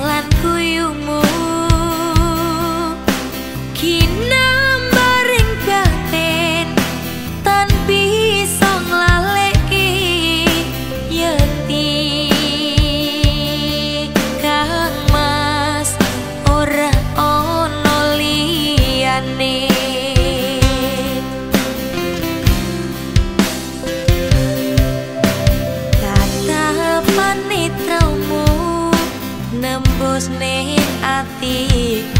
lan kuyumu tulus ning atiku